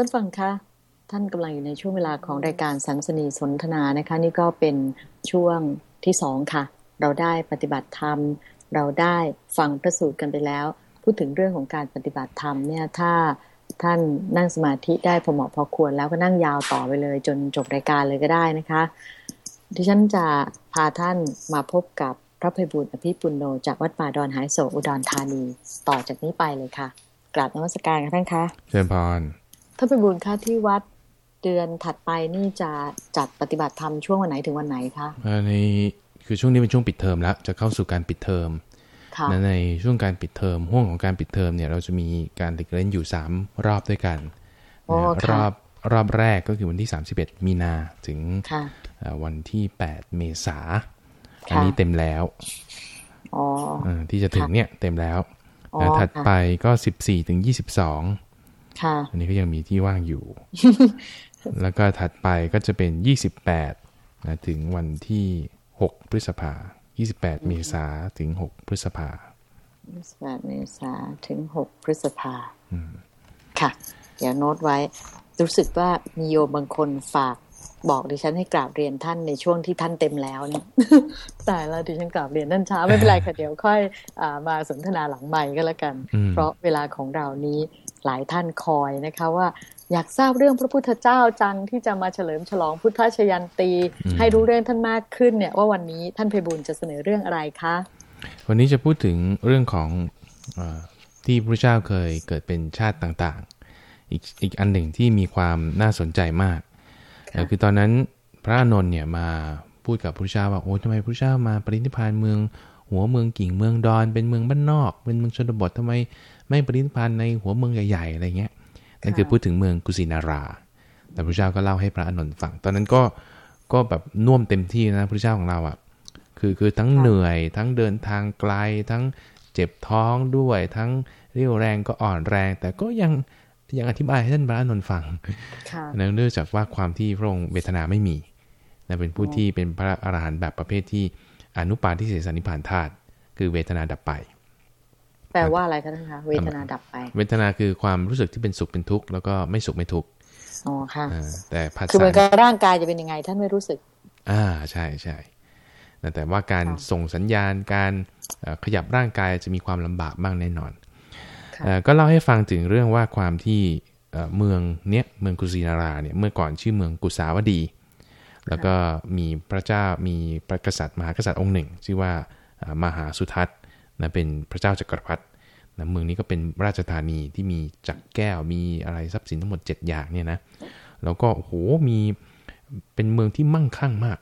ท่านฟังคะท่านกำลังอยู่ในช่วงเวลาของรายการสันสนีสนทนานะคะ นี่ก็เป็นช่วงที่สองค่ะ เราได้ปฏิบัติธรรม เราได้ฟังพระสูตรกันไปแล้ว พูดถึงเรื่องของการปฏิบัติธรรมเนี่ยถ้าท่านนั่งสมาธิได้พอเหมาะพอควรแล้วก็นั่งยาวต่อไปเลย จนจบรายการเลยก็ได้นะคะดิฉันจะพาท่านมาพบกับพระภัยบุญอภิปุณโนจากวัดป่าดอนหายโศอุดรธานี ต่อจากนี้ไปเลยค่ะ กราบนมัสการค่ะท่านคะเชิญพร ท่านภัยบุญคะที่วัดเดือนถัดไปนี่จะจัดปฏิบัติธรรมช่วงวันไหนถึงวันไหนคะเอ่อในคือช่วงนี้เป็นช่วงปิดเทอมแล้ว จะเข้าสู่การปิดเทอมค่ะและในช่วงการปิดเทอมห่วงของการปิดเทอมเนี่ยเราจะมีการเด็กเล่นอยู่ 3 รอบด้วยกันโอ้นะค่ะรอบรอบแรกก็คือวันที่ 31 มีนาถึงค่ะเอ่อวันที่ 8 เมษาค่ะอันนี้เต็มแล้วอ๋อเออที่จะถึงเนี่ยเต็มแล้วอ๋อแล้วถัดค่ะไปก็ 14ถึง22ค่ะ อันนี้ก็ยังมีที่ว่างอยู่ แล้วก็ถัดไปก็จะเป็น 28นะถึงวันที่ 6 พฤษภา 28 เมษาถึง 6 พฤษภา28เมษาถึง 6 พฤษภาค่ะ เดี๋ยวโน้ตไว้ รู้สึกว่ามีโยมบางคนฝากบอกดิฉันให้กราบเรียนท่านในช่วงที่ท่านเต็มแล้วเนี่ยตายแล้วดิฉันกราบเรียนท่านช้าไม่เป็นไรค่ะเดี๋ยวค่อยอามาสนทนาหลังใหม่ก็แล้วกันอืมเพราะเวลาของเรานี้ หลายท่านคอยนะคะว่าอยากทราบเรื่องพระพุทธเจ้าจังที่จะมาเฉลิมฉลองพุทธชยันตี ให้รู้เรื่องท่านมากขึ้นเนี่ยว่าวันนี้ท่านเพบุญจะเสนอเรื่องอะไรคะ วันนี้จะพูดถึงเรื่องของเออที่พระเจ้าเคยเกิดเป็นชาติต่างๆ อีกอีกอันหนึ่งที่มีความน่าสนใจมากเอ่อคือตอนนั้นพระอานนท์เนี่ยมาพูดกับพระเจ้าว่าโอ้ทำไมพระเจ้ามาปรินิพพานเมือง หัวเมืองกิ่งเมืองดอน เป็นเมืองบ้านนอก เป็นเมืองชนบททำไม ไม่ปรินิพพานในหัวเมืองใหญ่ๆอะไรเงี้ยนั่นคือพูดถึงเมืองกุสินารา แต่พระเจ้าก็เล่าให้พระอานนท์ฟัง ตอนนั้นก็ก็แบบน่วมเต็มที่นะพระเจ้าของเราอะคือคือทั้งเหนื่อยทั้งเดินทางไกลทั้งเจ็บท้องด้วย ทั้งเรี่ยวแรงก็อ่อนแรง แต่ก็ยังยังอธิบายให้ท่านพระอานนท์ฟังค่ะเนื่องจากว่าความที่พระองค์เวทนาไม่มีนะเป็นผู้ที่เป็นพระอรหันต์แบบประเภทที่ อนุปาทิเสสนิพพานธาตุคือเวทนาดับไป แปลว่าอะไรคะท่านคะเวทนาดับไป เวทนาคือความรู้สึกที่เป็นสุขเป็นทุกข์แล้วก็ไม่สุขไม่ทุกข์อ๋อค่ะอ่าแต่ภาคือษาเหมือนกับร่างกายจะเป็นยังไง ท่านไม่รู้สึก อ่าใช่ใช่นะแต่ว่าการค่ะส่งสัญญาณการเอ่อขยับร่างกายจะมีความลำบากบ้างแน่นอนค่ะเอ่อก็เล่าให้ฟังถึงเรื่องว่าความที่เอ่อเมืองเนี้ยเมืองกุสินาราเนี่ยเมื่อก่อนชื่อเมืองกุสาวดี แล้วก็มีพระเจ้ามีพระกษัตริย์มหากษัตริย์องค์หนึ่ง ชื่อว่าเอ่อมหาสุทัศน์นะเป็นพระเจ้าจักรพรรดินะเมืองนี้ก็เป็นราชธานีที่มีจักรแก้วมีอะไรทรัพย์สินทั้งหมด 7 อย่างเนี่ยนะแล้วก็โอ้โหมีเป็นเมืองที่มั่งคั่งมาก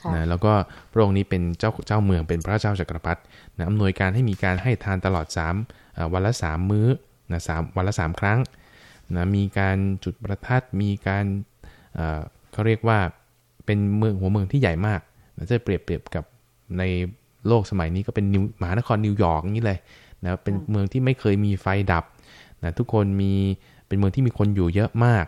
ค่ะนะแล้วก็พระองค์นี้เป็นเจ้าเจ้าเมืองเป็นพระเจ้าจักรพรรดินะอำนวยการให้มีการให้ทานตลอด3เอ่อวันละ3มื้อนะสามวันละ 3 ครั้งนะมีการจุดประทัดมีการเอ่อเขาเรียกว่า เป็นเมืองหัวเมืองที่ใหญ่มากนะจะเปรียบเปรียบกับในโลกสมัยนี้ก็เป็นนิวมหานครนิวยอร์กอย่างนี้เลยนะเป็นเมืองที่ไม่เคยมีไฟดับนะทุกคนมีเป็นเมืองที่มีคนอยู่เยอะมาก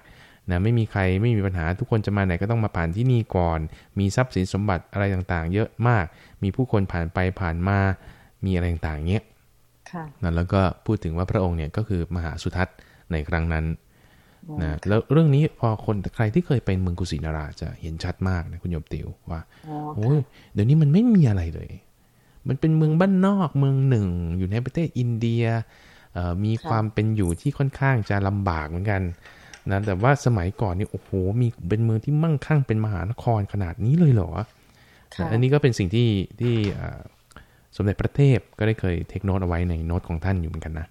นะไม่มีใครไม่มีปัญหาทุกคนจะมาไหนก็ต้องมาผ่านที่นี่ก่อน มีทรัพย์สินสมบัติอะไรต่างๆ เยอะมาก มีผู้คนผ่านไปผ่านมามีอะไรต่างๆเงี้ยค่ะนะแล้วก็พูดถึงว่าพระองค์เนี่ยก็คือมหาสุทัศน์ในครั้งนั้น นะแล้วเรื่องนี้พอคนใครที่เคยไปเมืองกุสินาราจะเห็นชัดมากนะคุณโยมติวว่าอ๋อโอ้ยเดี๋ยวนี้มันไม่มีอะไรเลย มันเป็นเมืองบ้านนอกเมืองหนึ่ง อยู่ในประเทศอินเดียเอ่อมีความเป็นอยู่ที่ค่อนข้างจะลำบากเหมือนกันนะแต่ว่าสมัยก่อนนี่โอ้โหมีเป็นเมืองที่มั่งคั่งเป็นมหานครขนาดนี้เลยเหรอค่ะอันนี้ก็เป็นสิ่งที่ที่เอ่อสมเด็จพระเทพก็ได้เคยเทคโนตเอาไว้ในโน้ตของท่านอยู่เหมือนกันนะ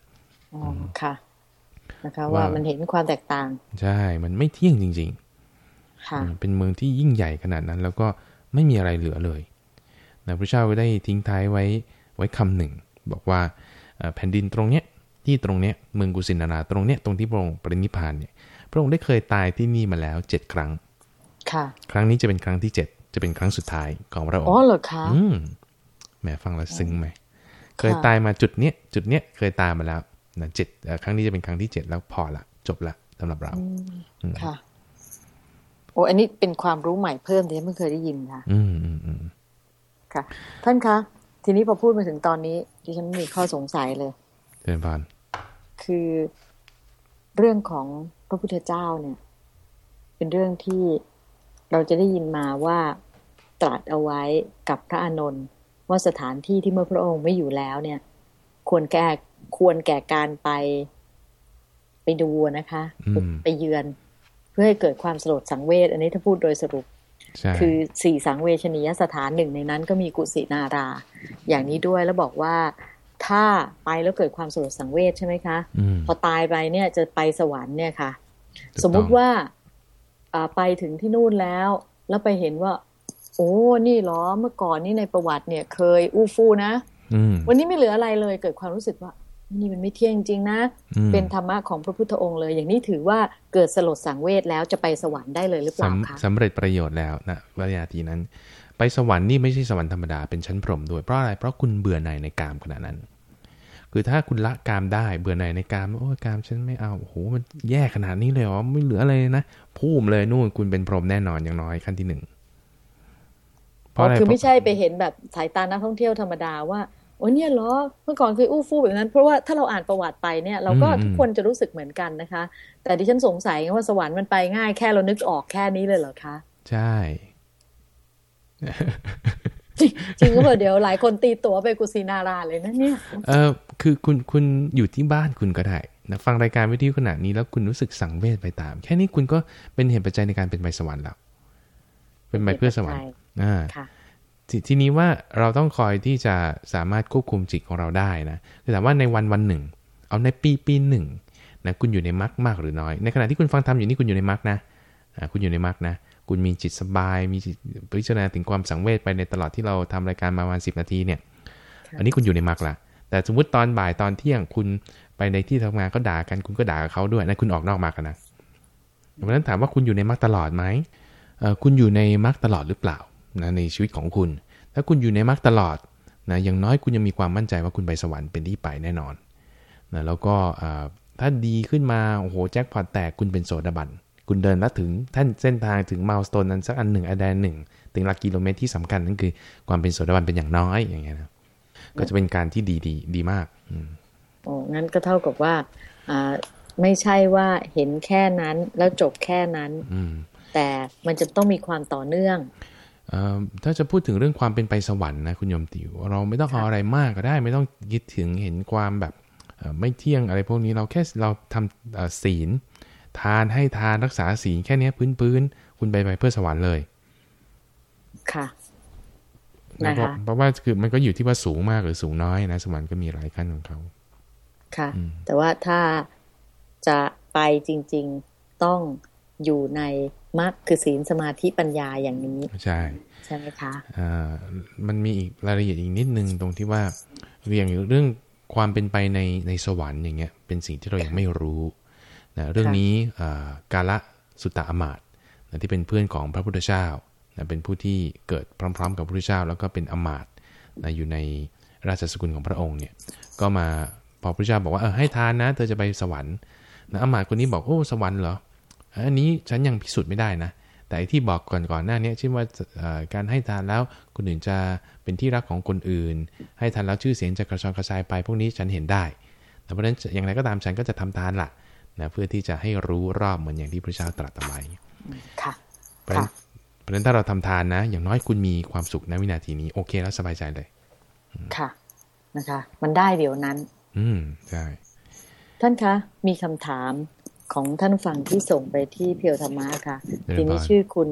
อ๋อค่ะ นะคะว่าว่ามันเห็นความแตกต่าง ใช่ มันไม่เที่ยงจริง ๆ ค่ะอืมเป็นเมืองที่ยิ่งใหญ่ขนาดนั้น แล้วก็ไม่มีอะไรเหลือเลยนะพระเจ้าก็ได้ทิ้งท้ายไว้ไว้คำหนึ่ง บอกว่าเอ่อแผ่นดินตรงเนี้ยที่ตรงเนี้ยเมืองกุสินาราตรงเนี้ยตรงที่พระองค์ปรินิพพานเนี่ยพระองค์ได้เคยตายที่นี่มาแล้วเจ็ดครั้ง ค่ะ ครั้งนี้จะเป็นครั้งที่เจ็ดจะเป็นครั้งสุดท้ายของพระองอ๋อค์เหรอคะอืมแหมฟังแล้วซึ้งไหมเคยตายมาจุดเนี้ยจุดเนี้ยเคยตายมาแล้ว นะเจ็ดเอ่อครั้งนี้จะเป็นครั้งที่เจ็ดแล้วพอละจบละสำหรับเราค่ะโอ้อันนี้เป็นความรู้ใหม่เพิ่มที่ฉันเพิ่งเคยได้ยินค่ะ อืมอืมอืมค่ะ ท่านคะ ทีนี้พอพูดมาถึงตอนนี้ดิฉันมีข้อสงสัยเลยเจริญพรคือเรื่องของพระพุทธเจ้าเนี่ย เป็นเรื่องที่เราจะได้ยินมาว่าตรัสเอาไว้กับพระอานนท์ว่าสถานที่ที่เมื่อพระองค์ไม่อยู่แล้วเนี่ย ควรแก่ ควรแก่การไปไปดูนะคะอืมไปเยือน เพื่อให้เกิดความสลดสังเวชอันนี้ถ้าพูดโดยสรุปใช่คือสี่สังเวชนียสถานหนึ่งในนั้นก็มีกุสินารา อย่างนี้ด้วยแล้วบอกว่าถ้าไปแล้วเกิดความสลดสังเวชใช่ไหมคะอืมพอตายไปเนี่ยจะไปสวรรค์เนี่ยค่ะถูกต้องสมมุติว่าอ่าไปถึงที่นู่นแล้ว แล้วไปเห็นว่า โอ้นี่เหรอเมื่อก่อนนี่ในประวัติเนี่ย เคยอู้ฟู่นะอืมวันนี้ไม่เหลืออะไรเลย เกิดความรู้สึกว่า นี่มันไม่เที่ยงจริงๆนะอืมเป็นธรรมะของพระพุทธองค์เลย อย่างนี้ถือว่าเกิดสลดสังเวชแล้วจะไปสวรรค์ได้เลยหรือเปล่าคะสำสำเร็จประโยชน์แล้วนะวิทยาทีนั้น ไปสวรรค์นี่ไม่ใช่สวรรค์ธรรมดาเป็นชั้นพรหมด้วยเพราะอะไรเพราะคุณเบื่อหน่ายในกามขณะนั้น คือถ้าคุณละกามได้เบื่อหน่ายในกามโอ้ยกามฉันไม่เอาโอ้โหมันแย่ขนาดนี้เลยเหรอไม่เหลืออะไรเลยนะพุ่มเลยนู่นคุณเป็นพรหมแน่นอนอย่างน้อยขั้นที่หนึ่งเพราะอะไรคือไม่เพราะใช่ไปเห็นแบบสายตานักท่องเที่ยวธรรมดาว่า โอ้เนี่ยเหรอเมื่อก่อนเคยอู้ฟู่แบบนั้น เพราะว่าถ้าเราอ่านประวัติไปเนี่ยเราก็ทุกคนจะรู้สึกเหมือนกันนะคะ แต่ดิฉันสงสัยว่าสวรรค์มันไปง่ายแค่เรานึกออกแค่นี้เลยเหรอคะ ใช่จริงจริงก็เปล่าเดี๋ยวหลายคนตีตั๋วไปกุสินาราเลยนะเนี่ยเออคือคุณคุณอยู่ที่บ้านคุณก็ได้นะฟังรายการวิทยุขนาดนี้แล้วคุณรู้สึกสังเวชไปตาม แค่นี้คุณก็เป็นเหตุปัจจัยในการเป็นไปสวรรค์แล้ว เป็นไปเพื่อสวรรค์อ่า ค่ะททีนี้ว่าเราต้องคอยที่จะสามารถควบคุมจิตของเราได้นะคือถามว่าในวันวันหนึ่ง เอาในปีปีหนึ่งนะคุณอยู่ในมรรคมากหรือน้อย ในขณะที่คุณฟังธรรมอยู่นี่คุณอยู่ในมรรคนะอ่าคุณอยู่ในมรรคนะ คุณมีจิตสบาย มีจิตพิจารณาถึงความสังเวชไปในตลอดที่เราทำรายการมาประมาณสินาทีเนี่ยค่ะอันนี้คุณอยู่ในมรรคละแต่สมมติตอนบ่ายตอนเที่ยงคุณไปในที่ทำงานก็ด่ากันคุณก็ด่ากับเขาด้วยนั่นคุณออกนอกมรรคแล้วนะเพราะฉะนั้นถามว่าคุณอยู่ในมรรคตลอดไหมเอ่อคุณอยู่ในมรรคตลอดหรือเปล่า นะในชีวิตของคุณ ถ้าคุณอยู่ในมรรคตลอดนะอย่างน้อยคุณยังมีความมั่นใจว่าคุณไปสวรรค์เป็นที่ไปแน่นอนนะแล้วก็อ่าถ้าดีขึ้นมาโอ้โหแจ็คพอตแตกคุณเป็นโสดาบันคุณเดินแล้วถึงท่านเส้นทางถึงมาลสโตนนั้นสักอันหนึ่งอันใดอันหนึ่ง ถึงหลักกิโลเมตรที่สำคัญนั่นคือความเป็นโสดาบันเป็นอย่างน้อยอย่างเงี้ยนะก็จะเป็นการที่ดีดีดีมากอืมโอ้งั้นก็เท่ากับว่าอ่าไม่ใช่ว่าเห็นแค่นั้นแล้วจบแค่นั้นอืมแต่มันจะต้องมีความต่อเนื่องเอ่อ ถ้าจะพูดถึงเรื่องความเป็นไปสวรรค์นะคุณโยมติวเราไม่ต้องเอาอะไรมากก็ได้ ไม่ต้องคิดถึงเห็นความแบบเอ่อไม่เที่ยงอะไรพวกนี้เราแค่เราทำเอ่อศีล ทานให้ทานรักษาศีลแค่เนี้ยพื้นๆคุณไปไปเพื่อสวรรค์เลย ค่ะนะเพราะนะคะเพราะว่าคือมันก็อยู่ที่ว่าสูงมากหรือสูงน้อยนะสวรรค์ก็มีหลายขั้นของเขาค่ะอืมแต่ว่าถ้าจะไปจริง ๆต้องอยู่ใน มรรคคือศีลสมาธิปัญญาอย่างนี้ ใช่ใช่ไหมคะอ่ามันมีอีกรายละเอียดอีกนิดนึงตรงที่ว่าเรื่องเรื่องความเป็นไปในในสวรรค์อย่างเงี้ยเป็นสิ่งที่เรายังไม่รู้นะเรื่องนี้อ่ากาละสุตตะอมาตย์นะที่เป็นเพื่อนของพระพุทธเจ้านะเป็นผู้ที่เกิดพร้อม ๆ กับพระพุทธเจ้า แล้วก็เป็นอมาตย์นะอยู่ในราชสกุลของพระองค์เนี่ยก็มาพอพระพุทธเจ้าบอกว่าเออให้ทานนะ เธอจะไปสวรรค์นะอมาตย์คนนี้บอกโอ้สวรรค์เหรอ อันนี้ฉันยังพิสูจน์ไม่ได้นะ แต่ไอ้ที่บอกก่อนก่อนหน้านี้เช่นว่าเอ่อการให้ทานแล้วคนอื่นจะเป็นที่รักของคนอื่น ให้ทานแล้วชื่อเสียงจะกระชอนกระจายไป พวกนี้ฉันเห็นได้ แต่เพราะฉะนั้นอย่างไรก็ตามฉันก็จะทำทานล่ะนะเพื่อที่จะให้รู้รอบเหมือนอย่างที่พระเจ้าตรัสเอาไว้ค่ะเพราะฉะนั้นเพราะฉะนั้นถ้าเราทำทานนะ อย่างน้อยคุณมีความสุขในวินาทีนี้โอเคแล้วสบายใจเลย ค่ะนะคะ มันได้เดี๋ยวนั้น อืมใช่ท่านคะ มีคำถาม ของท่านฟังที่ส่งไปที่เพียวธรรมะค่ะ ทีนี้ชื่อคุณ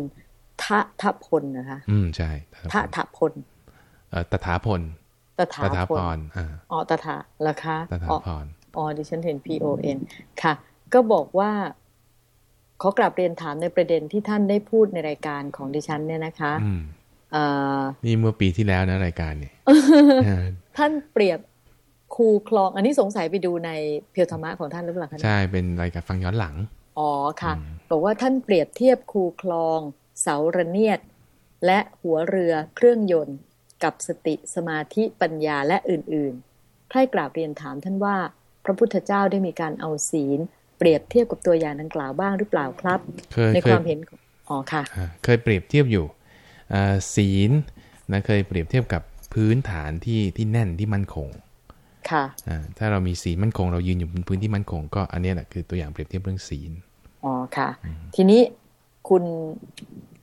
ทะทะพลนะคะ อืมใช่ทะทะพลเอ่อตถาพลตถาตถาพพลรอ่าอ๋อตถาเหรอคะตถาอ๋อพรอ๋อดิฉันเห็น P O N ค่ะ ก็บอกว่าขอกลับเรียนถามในประเด็นที่ท่านได้พูดในรายการของดิฉันเนี่ยนะคะอืมเอ่อนี่เมื่อปีที่แล้วนะรายการเนี่ยเออท่านเปรียบ คูคลอง อันนี้สงสัยไปดูในเพียวธรรมะของท่านหรือเปล่าคะใช่เป็นรายการฟังย้อนหลัง อ๋อค่ะอืมบอกว่าท่านเปรียบเทียบคูคลอง เสาระเนียด และหัวเรือเครื่องยนต์ กับสติสมาธิปัญญาและอื่นๆใครกราบเรียนถามท่านว่า พระพุทธเจ้าได้มีการเอาศีล เปรียบเทียบกับตัวอย่างดังกล่าวบ้างหรือเปล่าครับเคยในเคควายมเห็นของอ๋อค่ะอ่าเคยเปรียบเทียบอยู่อ่าศีลนะเคยเปรียบเทียบกับพื้นฐานที่ที่แน่นที่มั่นคง ค่ะอ่าถ้าเรามีศีลมั่นคงเรายืนอยู่บนพื้นที่มั่นคงก็อันเนี้ยแหละคือตัวอย่างเปรียบเทียบเรื่องศีลอ๋อค่ะ ทีนี้คุณ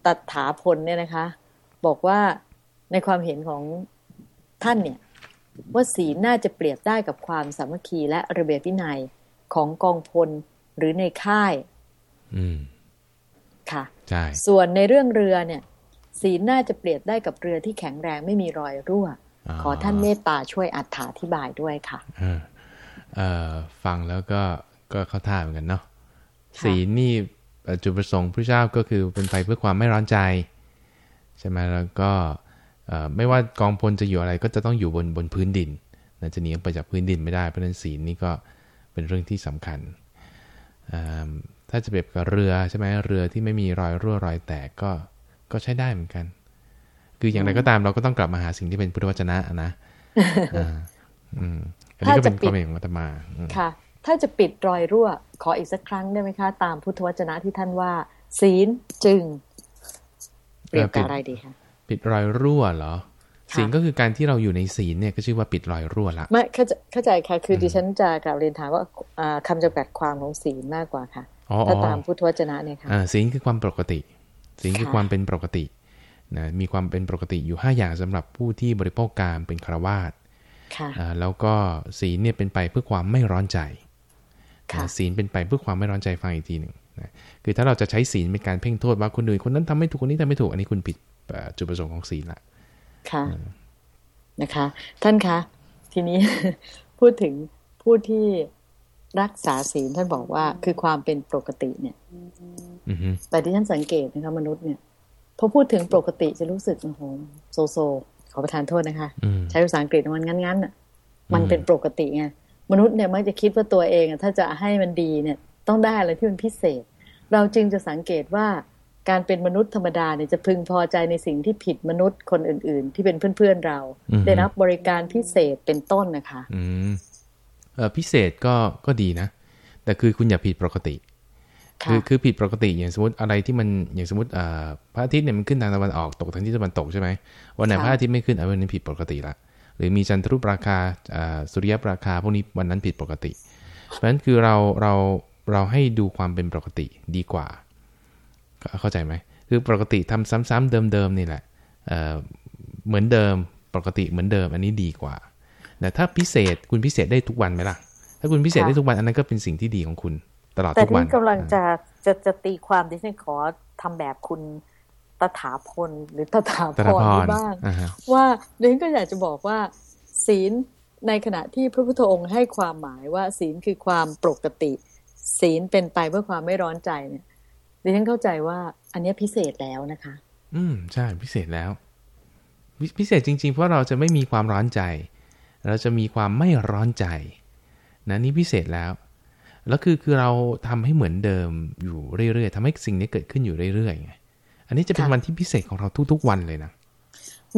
ตัถาพลเนี่ยนะคะ บอกว่าในความเห็นของท่านเนี่ย ว่าศีลน่าจะเปรียบได้กับความสามัคคีและระเบียบวินัยของกองพลหรือในค่าย อืมค่ะใช่ส่วนในเรื่องเรือเนี่ย ศีลน่าจะเปรียบได้กับเรือที่แข็งแรงไม่มีรอยรั่ว ขอท่านเมตตาช่วยอธิบายด้วยค่ะเออเอ่อฟังแล้วก็ก็เข้าท่าเหมือนกันเนาะศีลนี่เอ่อจุดประสงค์พระเจ้าก็คือเป็นไปเพื่อความไม่ร้อนใจ ใช่ไหมแล้วก็เอ่อไม่ว่ากองพลจะอยู่อะไรก็จะต้องอยู่บนบนพื้นดินนะจะหนีออกไปจากพื้นดินไม่ได้เพราะฉะนั้นศีลนี่ก็เป็นเรื่องที่สำคัญอ่าถ้าจะเปรียบกับเรือใช่ไหมเรือที่ไม่มีรอยรั่วรอยแตกก็ก็ใช้ได้เหมือนกัน คืออย่างไรก็ตามเราก็ต้องกลับมาหาสิ่งที่เป็นพุทธวจนะนะอ่าอืมอันนี้ก็เป็นความเห็นของอาตมาอืมค่ะ ถ้าจะปิดรอยรั่ว ขออีกสักครั้งได้ไหมคะ ตามพุทธวจนะที่ท่านว่า ศีลจึงเปรียบกับอะไรดีคะปิดรอยรั่วเหรอค่ะศีลก็คือการที่เราอยู่ในศีลเนี่ยก็ชื่อว่าปิดรอยรั่วละไม่เข้าใจเข้าใจค่ะ คือดิฉันจะกล่าวเรียนถามว่าอ่าคำจำกัดความของศีลมากกว่าค่ะอ๋อถ้าอ๋อตามพุทธวจนะเนี่ยค่ะอ่าศีลคือความปกติศีลคือค่ะความเป็นปกติ นะมีความเป็นปกติอยู่ 5 อย่างสำหรับผู้ที่บริโภคกามเป็นคารวาสค่ะอ่าแล้วก็ศีลเนี่ยเป็นไปเพื่อความไม่ร้อนใจค่ะนะศีลเป็นไปเพื่อความไม่ร้อนใจฟังอีกทีหนึ่งนะคือถ้าเราจะใช้ศีลเป็นการเพ่งโทษว่าคนอื่นคนนั้นทำไม่ถูกคนนี้ทำไม่ถูกอันนี้คุณผิดเอ่อจุดประสงค์ของศีลละค่ะนะคะ ท่านคะทีนี้พูดถึงผู้ที่รักษาศีลท่านบอกว่าคือความเป็นปกติเนี่ยอือฮึแต่ที่ฉันสังเกตนะคะมนุษย์เนี่ย พอพูดถึงปกติจะรู้สึกโอ้โหโซโซ ขอประทานโทษนะคะอืมใช้ภาษาอังกฤษมันงั้นๆอะมันอืมเป็นปกติไงมนุษย์เนี่ยมักจะคิดว่าตัวเองอะถ้าจะให้มันดีเนี่ย ต้องได้อะไรที่มันพิเศษ เราจึงจะสังเกตว่าการเป็นมนุษย์ธรรมดาเนี่ยจะพึงพอใจในสิ่งที่ผิดมนุษย์คนอื่น ๆ ที่เป็นเพื่อนๆเราอือฮึได้รับบริการพิเศษเป็นต้นนะคะอืมเอ่อพิเศษก็ก็ดีนะ แต่คือคุณอย่าผิดปกติ ค่ะคือคือผิดปกติอย่างสมมติอะไรที่มันอย่างสมมติเอ่อพระอาทิตย์เนี่ยมันขึ้นทางตะวันออกตกทางที่ตะวันตกใช่ไหมวันไหนค่ะพระอาทิตย์ไม่ขึ้นเอาวันนั้นผิดปกติละหรือมีจันทรุปราคาอ่าสุริยปราคาพวกนี้วันนั้นผิดปกติ เพราะฉะนั้นคือเราเราเราให้ดูความเป็นปกติดีกว่า เข้าใจไหมคือปกติทำซ้ำๆเดิมๆนี่แหละเอ่อเหมือนเดิมปกติเหมือนเดิมอันนี้ดีกว่าแต่ถ้าพิเศษคุณพิเศษได้ทุกวันไหมล่ะ ถ้าคุณพิเศษค่ะได้ทุกวันอันนั้นก็เป็นสิ่งที่ดีของคุณ ตลอดแต่ทุกวันที่กำลังจะจะจะตีความดิฉันขอทำแบบคุณตถาพลหรือตถาพตถารพรนี่บ้างอ่าฮะว่าดิฉันก็อยากจะบอกว่า ศีลในขณะที่พระพุทธองค์ให้ความหมายว่าศีลคือความปกติ ศีลเป็นไปเพื่อความไม่ร้อนใจเนี่ยดิฉันเข้าใจว่า อันเนี้ยพิเศษแล้วนะคะ อืมใช่พิเศษแล้วพิพิเศษจริง ๆ เพราะเราจะไม่มีความร้อนใจ เราจะมีความไม่ร้อนใจนะนี่พิเศษแล้ว แล้วคือคือเราทำให้เหมือนเดิมอยู่เรื่อยๆทำให้สิ่งนี้เกิดขึ้นอยู่เรื่อยๆไงอันนี้จะเป็นค่ะวันที่พิเศษของเราทุกๆวันเลยนะ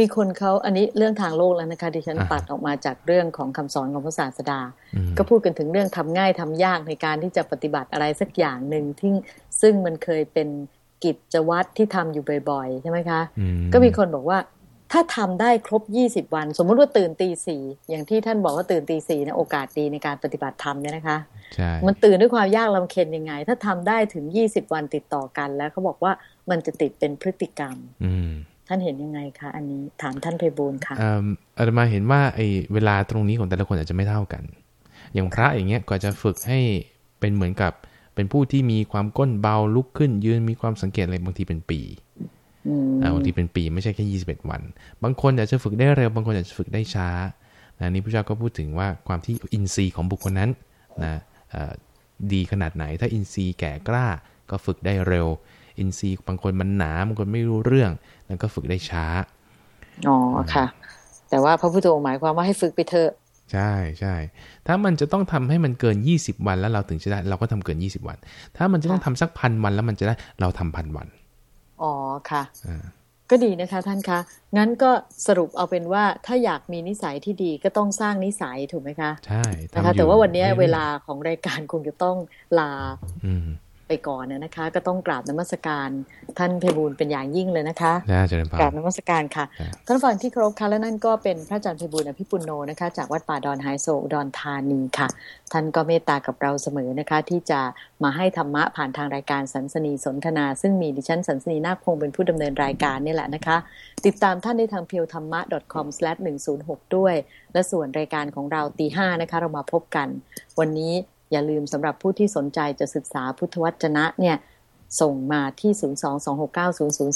มีคนเขาอันนี้เรื่องทางโลกแล้วนะคะดิฉันอ่าฮะตัดออกมาจากเรื่องของคำสอนของพระศาสดาอืมก็พูดกันถึงเรื่องทำง่ายทำยากในการที่จะปฏิบัติอะไรสักอย่างหนึ่งที่ซึ่งมันเคยเป็นกิจวัตรที่ทำอยู่บ่อยๆใช่ไหมคะอืก็มีคนบอกว่า ถ้าทำได้ครบ 20 วัน สมมุติว่าตื่นตีสี่อย่างที่ท่านบอกว่าตื่นตีสี่นะโอกาสดีในการปฏิบัติธรรมเนี่ยนะคะใช่มันตื่นด้วยความยากลำเค็ญยังไง ถ้าทำได้ถึง 20 วันติดต่อกันแล้วเขาบอกว่ามันจะติดเป็นพฤติกรรม อืมท่านเห็นยังไงคะอันนี้ถามท่านไพบูลย์ค่ะเอ่ออาตมาเห็นว่าไอ้เวลาตรงนี้ของแต่ละคนอาจจะไม่เท่ากัน อย่างพระอย่างเงี้ยก็จะฝึกให้เป็นเหมือนกับเป็นผู้ที่มีความก้นเบาลุกขึ้นยืนมีความสังเกตอะไรบางทีเป็นปีอืมอ่า บางทีเป็นปีไม่ใช่แค่21วัน บางคนอาจจะฝึกได้เร็ว บางคนอาจจะฝึกได้ช้านะนี่พระเจ้าก็พูดถึงว่าความที่อินทรีย์ของบุคคลนั้นนะเอ่อดีขนาดไหน ถ้าอินทรีย์แก่กล้าก็ฝึกได้เร็ว อินทรีย์บางคนมันหนาบางคนไม่รู้เรื่องนั่นก็ฝึกได้ช้าอ๋อค่ะ แต่ว่าพระพุทธองค์หมายความว่าให้ฝึกไปเถอะใช่ใช่ถ้ามันจะต้องทำให้มันเกิน 20 วันแล้วเราถึงจะได้ เราก็ทำเกิน 20 วัน ถ้ามันจะต้องทำสักพันวันแล้วมันจะได้เราทำพันวัน อ๋อค่ะอ่าก็ดีนะคะท่านคะ งั้นก็สรุปเอาเป็นว่าถ้าอยากมีนิสัยที่ดีก็ต้องสร้างนิสัยถูกไหมคะ ใช่ทำนะคะอยู่แต่ว่าวันนี้รื่อยๆเวลาของรายการคงจะต้องลาอืม ไปก่อนนะคะ ก็ต้องกราบนมัสการท่านเพบูลเป็นอย่างยิ่งเลยนะคะนะเจริญพรกราบนมัสการค่ะ ท่านฟังที่เคารพค่ะและนั่นก็เป็นพระอาจารย์เพบูลอภิปุโนนะคะ จากวัดป่าดอนไฮโซอุดรธานีค่ะ ท่านก็เมตตากับเราเสมอนะคะ ที่จะมาให้ธรรมะผ่านทางรายการสันสนีสนทนา ซึ่งมีดิฉันสันสนีนาคพงศ์เป็นผู้ดำเนินรายการนี่แหละนะคะ ติดตามท่านได้ทางเพียวธรรมะ .com/106 ด้วย และส่วนรายการของเราตีห้านะคะ เรามาพบกัน วันนี้ อย่าลืมสำหรับผู้ที่สนใจจะศึกษาพุทธวจนะเนี่ยส่งมาที่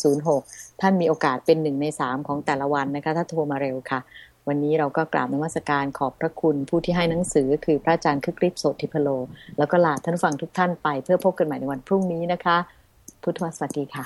022690006 ท่านมีโอกาสเป็นหนึ่งในสามของแต่ละวันนะคะ ถ้าโทรมาเร็วค่ะ วันนี้เราก็กราบนมัสการขอบพระคุณผู้ที่ให้หนังสือคือพระอาจารย์คึกฤทธิ์โสติพโล แล้วก็ลาท่านฟังทุกท่านไปเพื่อพบกันใหม่ในวันพรุ่งนี้นะคะ พุทธวสวัสดีค่ะ